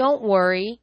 don't worry.